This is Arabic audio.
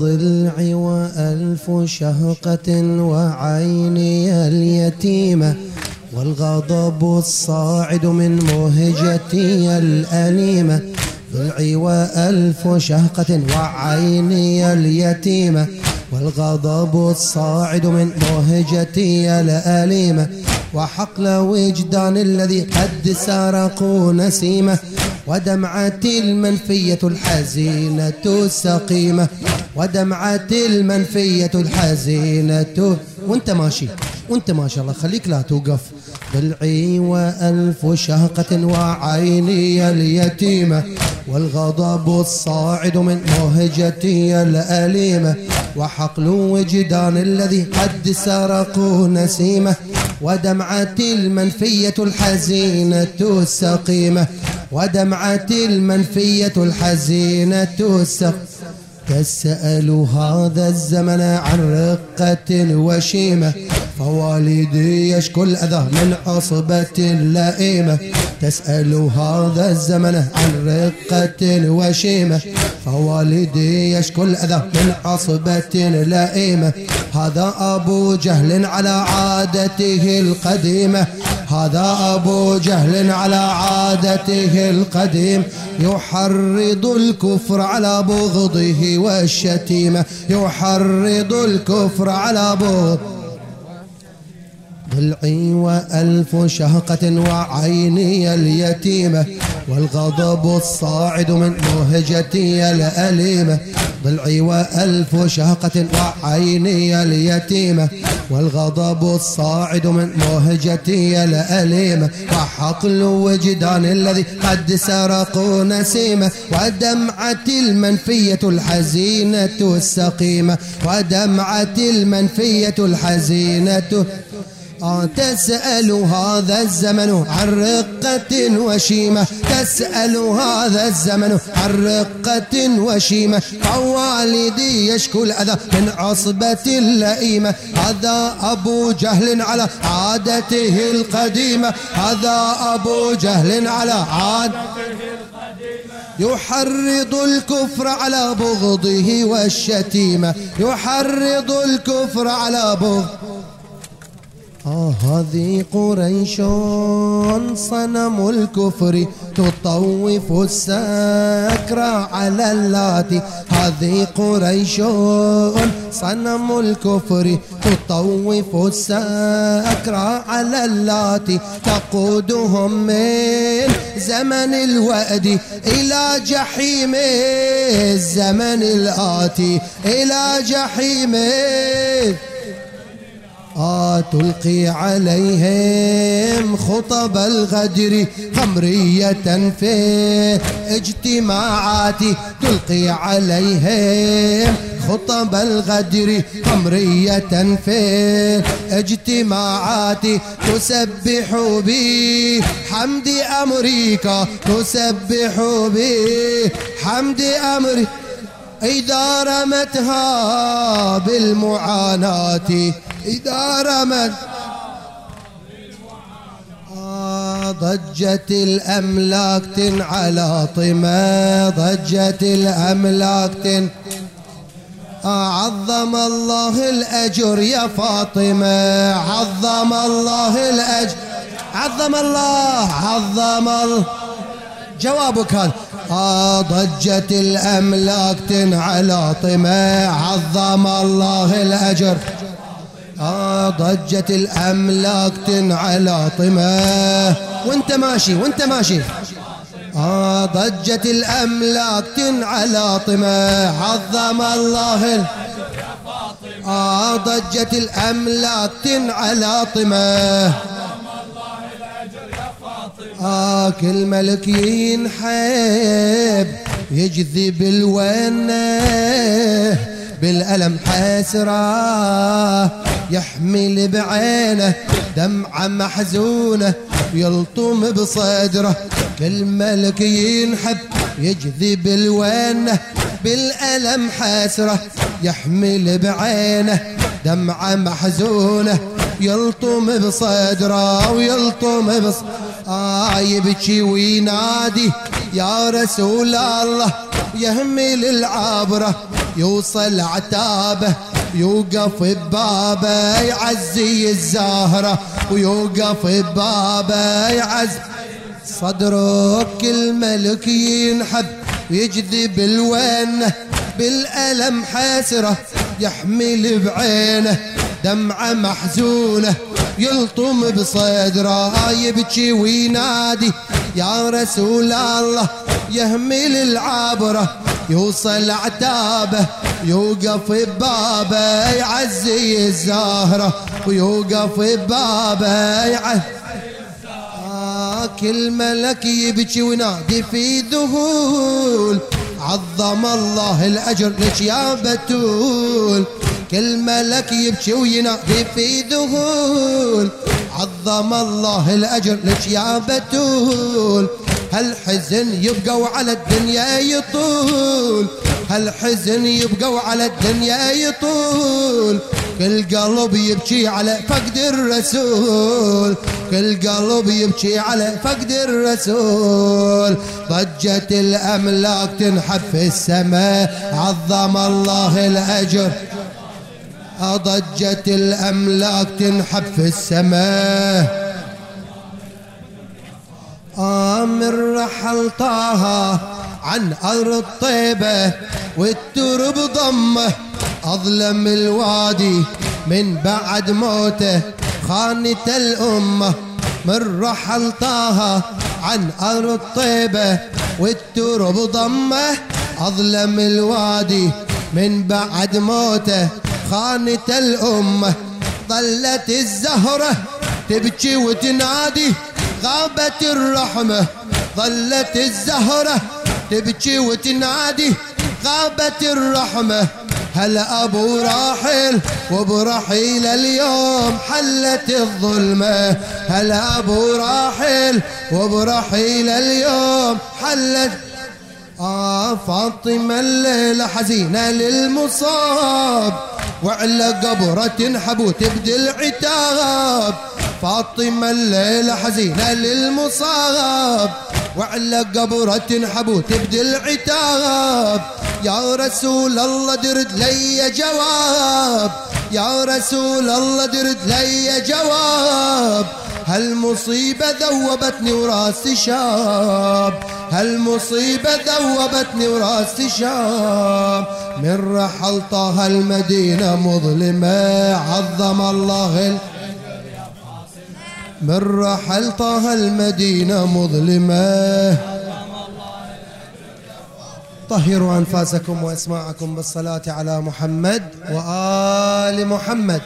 ضلعي وألف شهقة وعيني اليتيمة والغضب الصاعد من مهجتي الأليمة ضلعي وألف شهقة وعيني اليتيمة والغضب الصاعد من مهجتي الأليمة وحقل وجدان الذي قد سرقوا نسيمه ودمعتي المنفية الحزينة السقيمة. ودمعتي المنفية الحزينة. وانت ماشي وانت ما شاء الله خليك لا توقف. ضلعي وألف شهقة وعيني اليتيمة. والغضب الصاعد من مهجتي الأليمة. وحقل وجدان الذي قد سرقوا نسيمة. ودمعتي المنفية الحزينة السقيمة. ودمعتي المنفية الحزينة السقيمة تسأل هذا الزمن عن رقة وشيمة. فوالدي يشكو الأذى من عصبة لئيمة. تسأل هذا الزمن عن رقة وشيمة. فوالدي يشكو الأذى من عصبة لئيمة. هذا أبو جهل على عادته القديمة. هذا أبو جهل على عادته القديم يحرض الكفر على بغضه والشتيمة يحرض الكفر على بغضه ضلعي وألف شهقة وعيني اليتيمة والغضب الصاعد من مهجتي الأليمة. ضلعي وألف شهقة وعيني اليتيمة والغضب الصاعد من مهجتي الأليمة. وحقل وجدان الذي قد سرقوا نسيمة. ودمعة المنفية الحزينة السقيمة. ودمعة المنفية الحزينة تسأل هذا الزمن عن رقة وشيمة. تسأل هذا الزمن عن رقة وشيمة. فوالدي يشكو الأذى من عصبة لئيمة هذا أبو جهل على عادته القديمة. هذا أبو جهل على عادته يحرض الكفر على بغضه والشتيمة. يحرض الكفر على بغضه آه هذه قريش صنم الكفر تطوف السكرى على اللاتي. هذه قريش صنم الكفر تطوف السكرى على اللاتي. تقودهم من زمن الوأد إلى جحيم الزمن الآتي. إلى جحيم آه تلقي عليهم خطب الغدر خمرية في اجتماعات. تلقي عليهم خطب الغدر خمرية في اجتماعات. تسبح بحمد أمريكا تسبح بحمد أمريكا. إذا رمتها بالمعاناة. إذا رمت ضجت الأملاك على طمة ضجت الأملاك عظم الله الأجر يا فاطمة عظم الله الأجر. عظم الله عظم الله جوابك هذا. ضجت الأملاك على طمة عظم الله الأجر. ضجت الأملاك على طمة وانت ماشي وانت ماشي. ضجت الأملاك على طمة عظم الله ضجت الأملاك على طمة آه كل ملك ينحب يجذب الونه بالألم حسرة. يحمل بعينه دمعة محزونة يلطم بصدره. كل ملك ينحب يجذب الونه بالألم حسرة يحمل بعينه دمعة محزونة يلطم بصدره ويلطم بصدره آه يبكي وينادي يا رسول الله يهمل العبرة يوصل عتابه. يوقف ببابه يعزي الزهرة ويوقف ببابه يعز. صدرك الملك ينحب ويجذب الونه بالألم حسرة يحمل بعينه دمعة محزونة. يلطم بصدره يبكي وينادي يا رسول الله يهمل العبرة يوصل عتابه. يوقف ببابه يعزي الزهرة ويوقف ببابه يعزي كل ملك يبكي وينادي في ذهول. عظم الله الأجر لك يا بتول. كل ملك يبكي وينادي في ذهول. عظم الله الأجر لك يا بتول. هالحزن يبقى وعلى الدنيا يطول هالحزن يبقى وعلى الدنيا يطول. كل قلب يبكي على فقد الرسول كل قلب يبكي على فقد الرسول. ضجت الأملاك تنحب في السماء عظم الله الأجر. ضجت الأملاك تنحب في السماء. آمر رحل طه عن أرض طيبة والترب ضمه. أظلم الوادي من بعد موته خانة الأمة. من رحل طه عن أرض طيبة والترب ضمه. أظلم الوادي من بعد موته خانة الأمة. ظلت الزهرة تبكي وتنادي. غابت الرحمة ظلت الزهرة تبكي وتنادي غابت الرحمة. هلا أبو راحل وبرحيل اليوم حلت الظلمة؟ هلا أبو راحل وبرحيل اليوم حلت؟ آه فاطمة الليلة حزينة للمصاب وعلى قبرة تنحب تبدي العتاب. فاطمة الليلة حزينة للمصاب وعلى قبرة تنحب تبدي العتاب. يا رسول الله درد لي جواب يا رسول الله درد لي جواب. هالمصيبة ذوبتني وراسي شاب هالمصيبة ذوبتني وراسي شاب. من رحل طه المدينة مظلمة عظم الله من رحل طه المدينة مظلمة؟ طهروا أنفاسكم وأسماعكم بالصلاة على محمد وآل محمد.